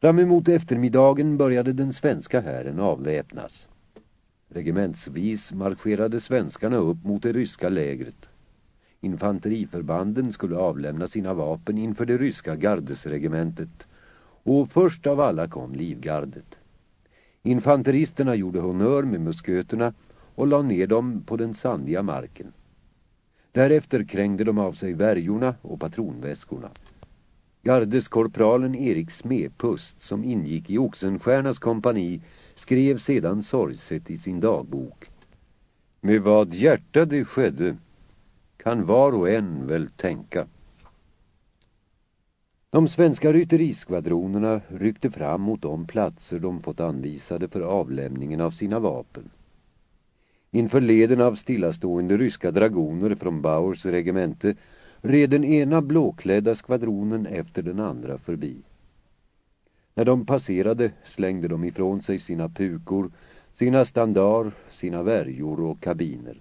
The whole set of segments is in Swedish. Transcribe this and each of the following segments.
Framemot eftermiddagen började den svenska hären avväpnas. Regementsvis marscherade svenskarna upp mot det ryska lägret. Infanteriförbanden skulle avlämna sina vapen inför det ryska gardesregementet och först av alla kom livgardet. Infanteristerna gjorde honör med musköterna och la ner dem på den sandiga marken. Därefter krängde de av sig värjorna och patronväskorna. Gardeskorpralen Erik Smepust som ingick i Oxenstiernas kompani skrev sedan sorgset i sin dagbok. Med vad hjärta det skedde kan var och en väl tänka. De svenska rytteriskvadronerna ryckte fram mot de platser de fått anvisade för avlämningen av sina vapen. Inför leden av stillastående ryska dragoner från Bauers regemente red den ena blåklädda skvadronen efter den andra förbi. När de passerade slängde de ifrån sig sina pukor, sina standar, sina värjor och kabiner.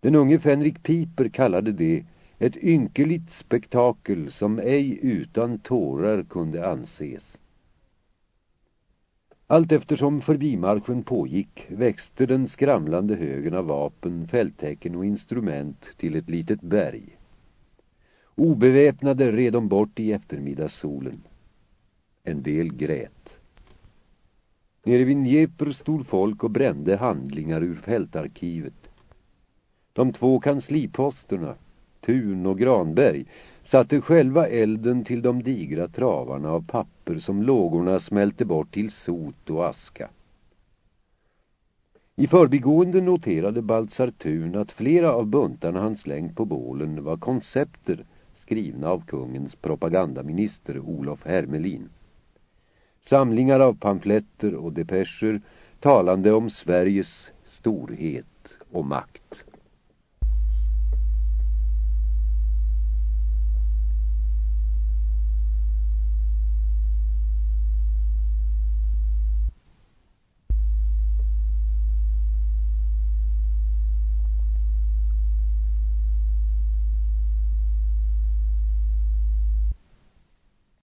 Den unge Fenrik Piper kallade det ett ynkeligt spektakel som ej utan tårar kunde anses. Allt eftersom förbimarschen pågick växte den skramlande högen av vapen, fälttäcken och instrument till ett litet berg. Obeväpnade red de bort i eftermiddagssolen. En del grät. Nere vid Dnepr stod folk och brände handlingar ur fältarkivet. De två kansliposterna, Tun och Granberg, satte själva elden till de digra travarna av papper som lågorna smälte bort till sot och aska. I förbigående noterade Baltzar Thun att flera av buntarna han slängt på bålen var koncepter skrivna av kungens propagandaminister Olof Hermelin. Samlingar av pamfletter och depescher talande om Sveriges storhet och makt.